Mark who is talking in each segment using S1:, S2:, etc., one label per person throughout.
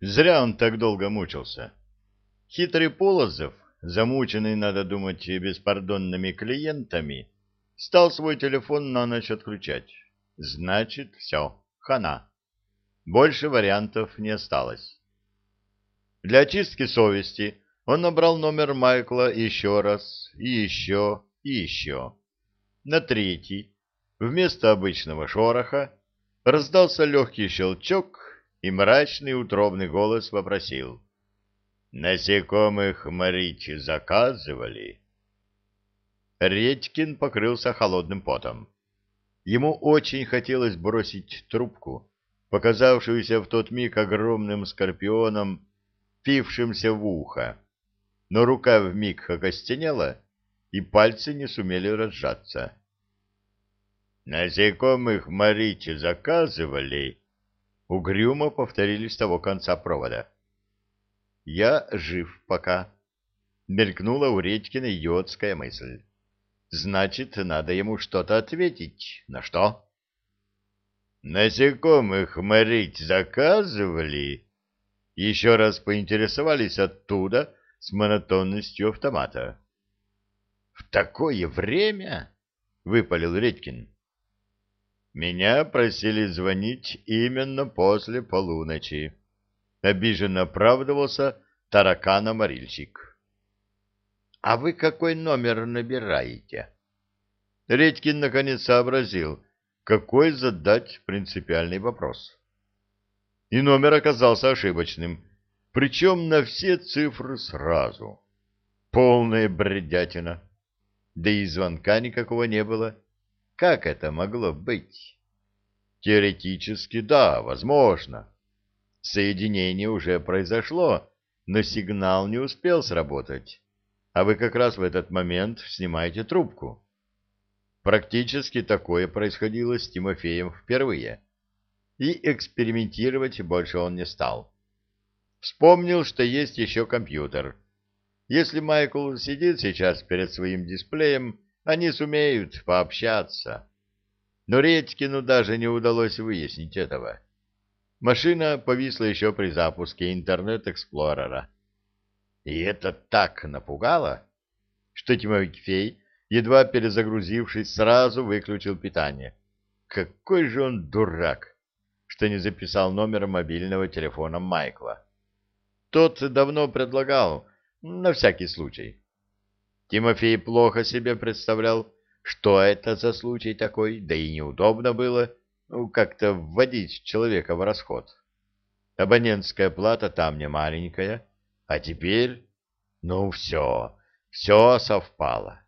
S1: Зря он так долго мучился. Хитрый Полозов, замученный, надо думать, беспардонными клиентами, стал свой телефон на ночь отключать. Значит, все, хана. Больше вариантов не осталось. Для очистки совести он набрал номер Майкла еще раз, и еще, и еще. На третий, вместо обычного шороха, раздался легкий щелчок, и мрачный утробный голос вопросил. «Насекомых морить заказывали?» Редькин покрылся холодным потом. Ему очень хотелось бросить трубку, показавшуюся в тот миг огромным скорпионом, пившимся в ухо. Но рука вмиг окостенела, и пальцы не сумели разжаться. «Насекомых морить заказывали?» Угрюмо повторили с того конца провода. «Я жив пока», — мелькнула у Редькина идиотская мысль. «Значит, надо ему что-то ответить. На что?» «Насекомых морить заказывали?» Еще раз поинтересовались оттуда с монотонностью автомата. «В такое время?» — выпалил Редькин. Меня просили звонить именно после полуночи. Обиженно оправдывался таракана-морильщик. — А вы какой номер набираете? Редькин наконец сообразил, какой задать принципиальный вопрос. И номер оказался ошибочным, причем на все цифры сразу. Полная бредятина. Да и звонка никакого не было. — как это могло быть? Теоретически, да, возможно. Соединение уже произошло, но сигнал не успел сработать. А вы как раз в этот момент снимаете трубку. Практически такое происходило с Тимофеем впервые. И экспериментировать больше он не стал. Вспомнил, что есть еще компьютер. Если Майкл сидит сейчас перед своим дисплеем, они сумеют пообщаться. Но Редькину даже не удалось выяснить этого. Машина повисла еще при запуске интернет-эксплорера. И это так напугало, что Тимофей, едва перезагрузившись, сразу выключил питание. Какой же он дурак, что не записал номер мобильного телефона Майкла. Тот давно предлагал, на всякий случай. Тимофей плохо себе представлял, что это за случай такой, да и неудобно было ну, как-то вводить человека в расход. Абонентская плата там не маленькая, а теперь, ну все, все совпало.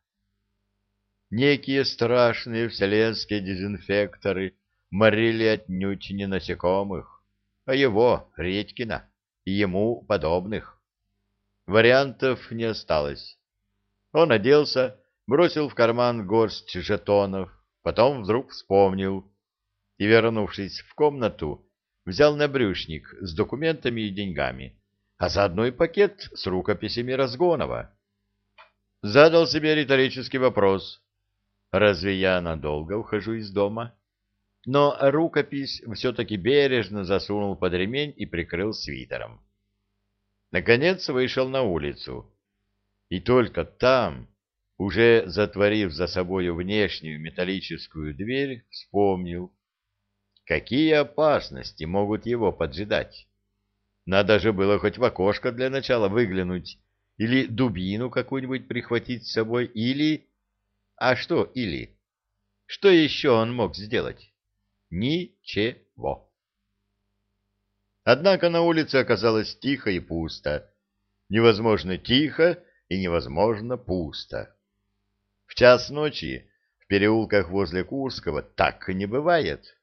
S1: Некие страшные вселенские дезинфекторы морили отнюдь не насекомых, а его, Редькина, и ему подобных. Вариантов не осталось. Он оделся, бросил в карман горсть жетонов, потом вдруг вспомнил и, вернувшись в комнату, взял набрюшник с документами и деньгами, а заодно и пакет с рукописями Разгонова. Задал себе риторический вопрос. Разве я надолго ухожу из дома? Но рукопись все-таки бережно засунул под ремень и прикрыл свитером. Наконец вышел на улицу и только там, уже затворив за собою внешнюю металлическую дверь, вспомнил, какие опасности могут его поджидать. Надо же было хоть в окошко для начала выглянуть, или дубину какую-нибудь прихватить с собой, или... А что или? Что еще он мог сделать? Ничего. Однако на улице оказалось тихо и пусто. Невозможно тихо и невозможно пусто. В час ночи в переулках возле Курского так не бывает.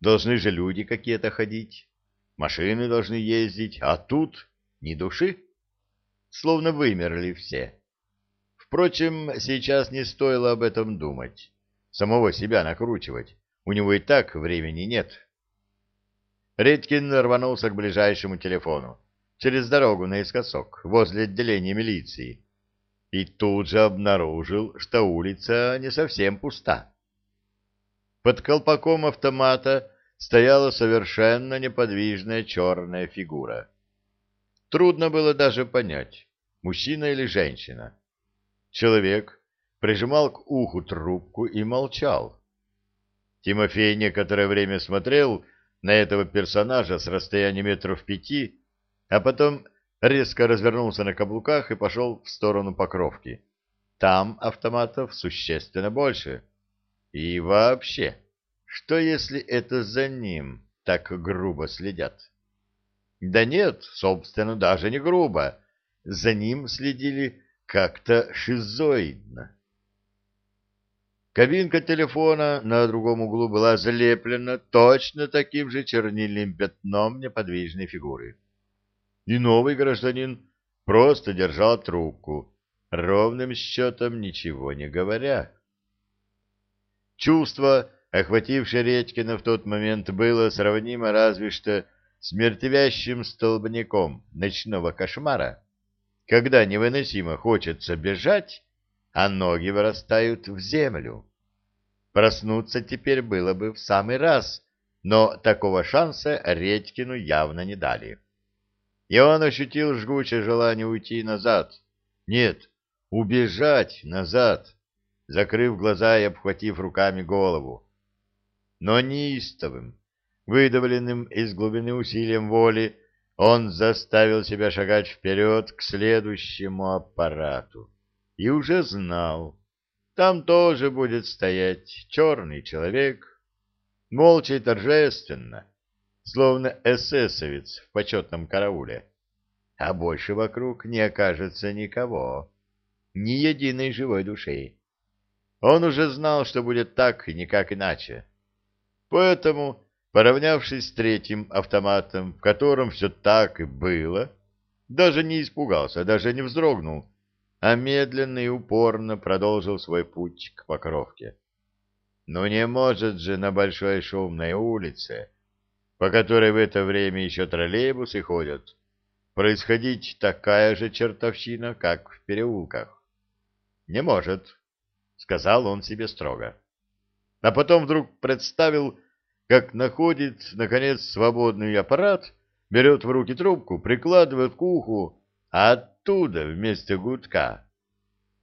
S1: Должны же люди какие-то ходить, машины должны ездить, а тут ни души. Словно вымерли все. Впрочем, сейчас не стоило об этом думать. Самого себя накручивать. У него и так времени нет. Редькин рванулся к ближайшему телефону через дорогу наискосок, возле отделения милиции, и тут же обнаружил, что улица не совсем пуста. Под колпаком автомата стояла совершенно неподвижная черная фигура. Трудно было даже понять, мужчина или женщина. Человек прижимал к уху трубку и молчал. Тимофей некоторое время смотрел на этого персонажа с расстояния метров пяти, а потом резко развернулся на каблуках и пошел в сторону Покровки. Там автоматов существенно больше. И вообще, что если это за ним так грубо следят? Да нет, собственно, даже не грубо. За ним следили как-то шизоидно. Кабинка телефона на другом углу была залеплена точно таким же чернильным пятном неподвижной фигуры. И новый гражданин просто держал трубку, ровным счетом ничего не говоря. Чувство, охватившее Редькина в тот момент, было сравнимо разве что с мертвящим столбняком ночного кошмара, когда невыносимо хочется бежать, а ноги вырастают в землю. Проснуться теперь было бы в самый раз, но такого шанса Редькину явно не дали. И он ощутил жгучее желание уйти назад. Нет, убежать назад, закрыв глаза и обхватив руками голову. Но неистовым, выдавленным из глубины усилием воли, он заставил себя шагать вперед к следующему аппарату. И уже знал, там тоже будет стоять черный человек, молча и торжественно, словно эсэсовец в почетном карауле. А больше вокруг не окажется никого, ни единой живой души. Он уже знал, что будет так и никак иначе. Поэтому Поравнявшись с третьим автоматом, в котором все так и было, даже не испугался, даже не вздрогнул, а медленно и упорно продолжил свой путь к Покровке. Но не может же на большой шумной улице, по которой в это время еще троллейбусы ходят, происходить такая же чертовщина, как в переулках. Не может, — сказал он себе строго. А потом вдруг представил, как находит, наконец, свободный аппарат, берет в руки трубку, прикладывает к уху, а оттуда вместо гудка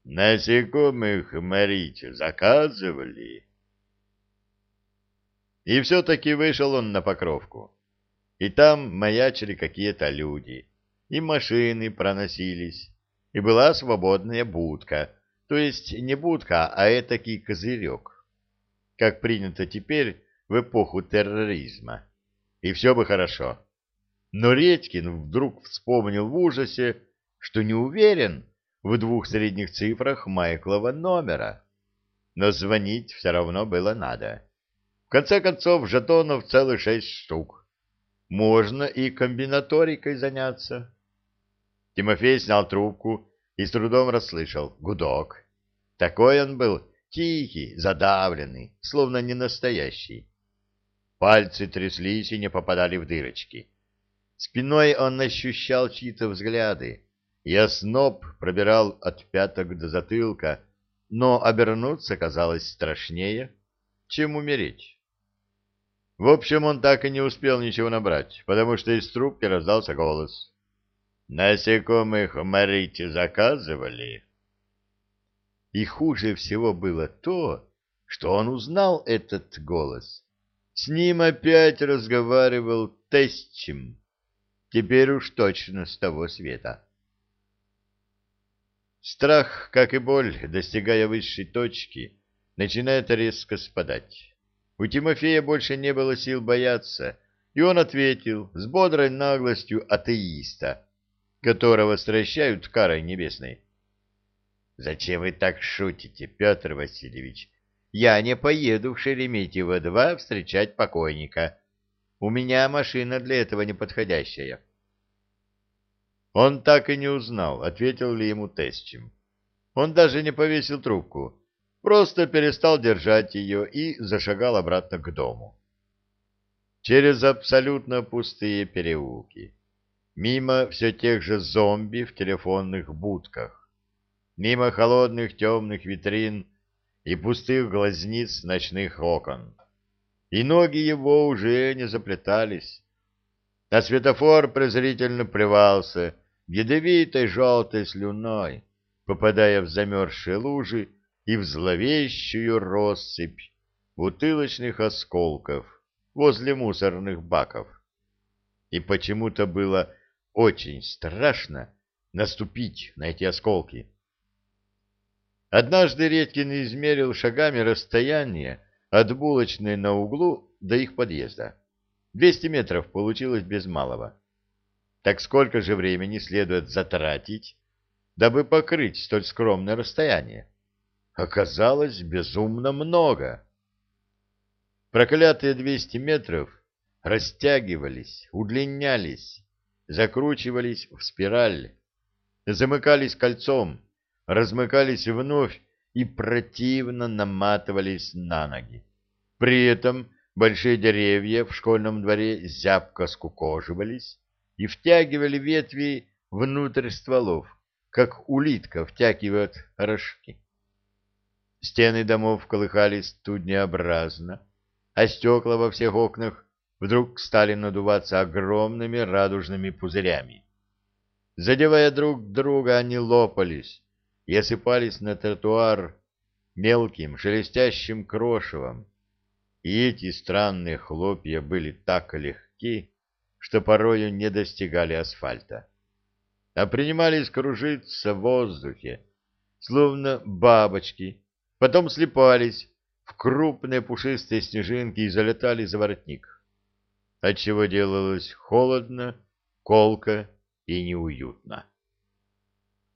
S1: «Насекомых морить заказывали?» И все-таки вышел он на покровку. И там маячили какие-то люди, и машины проносились, и была свободная будка, то есть не будка, а этакий козырек. Как принято теперь в эпоху терроризма. И все бы хорошо. Но Редькин вдруг вспомнил в ужасе, что не уверен в двух средних цифрах Майклова номера. Но звонить все равно было надо. Конце концов, жетонов целых шесть штук. Можно и комбинаторикой заняться. Тимофей снял трубку и с трудом расслышал гудок. Такой он был тихий, задавленный, словно не настоящий. Пальцы тряслись и не попадали в дырочки. Спиной он ощущал чьи-то взгляды. Я сноб пробирал от пяток до затылка, но обернуться казалось страшнее, чем умереть. В общем, он так и не успел ничего набрать, потому что из трубки раздался голос. «Насекомых морить заказывали?» И хуже всего было то, что он узнал этот голос с ним опять разговаривал Тестчим, теперь уж точно с того света. Страх, как и боль, достигая высшей точки, начинает резко спадать. У Тимофея больше не было сил бояться, и он ответил с бодрой наглостью атеиста, которого стращают карой небесной. — Зачем вы так шутите, Петр Васильевич? я не поеду в Шереметьево-2 встречать покойника. У меня машина для этого неподходящая. Он так и не узнал, ответил ли ему Тестчим. Он даже не повесил трубку, просто перестал держать ее и зашагал обратно к дому. Через абсолютно пустые переулки, мимо все тех же зомби в телефонных будках, мимо холодных темных витрин и пустых глазниц ночных окон. И ноги его уже не заплетались. а светофор презрительно плевался ядовитой желтой слюной, попадая в замерзшие лужи и в зловещую россыпь бутылочных осколков возле мусорных баков. И почему-то было очень страшно наступить на эти осколки. Однажды Редькин измерил шагами расстояние от булочной на углу до их подъезда. Двести метров получилось без малого. Так сколько же времени следует затратить, дабы покрыть столь скромное расстояние? Оказалось безумно много. Проклятые двести метров растягивались, удлинялись, закручивались в спираль, замыкались кольцом, размыкались вновь и противно наматывались на ноги. При этом большие деревья в школьном дворе зябко скукоживались и втягивали ветви внутрь стволов, как улитка втягивает рожки. Стены домов колыхались студнеобразно, а стекла во всех окнах вдруг стали надуваться огромными радужными пузырями. Задевая друг друга, они лопались, и осыпались на тротуар мелким шелестящим крошевом. И эти странные хлопья были так легки, что порою не достигали асфальта, а принимались кружиться в воздухе, словно бабочки, потом слипались в крупные пушистые снежинки и залетали за воротник, отчего делалось холодно, колко и неуютно.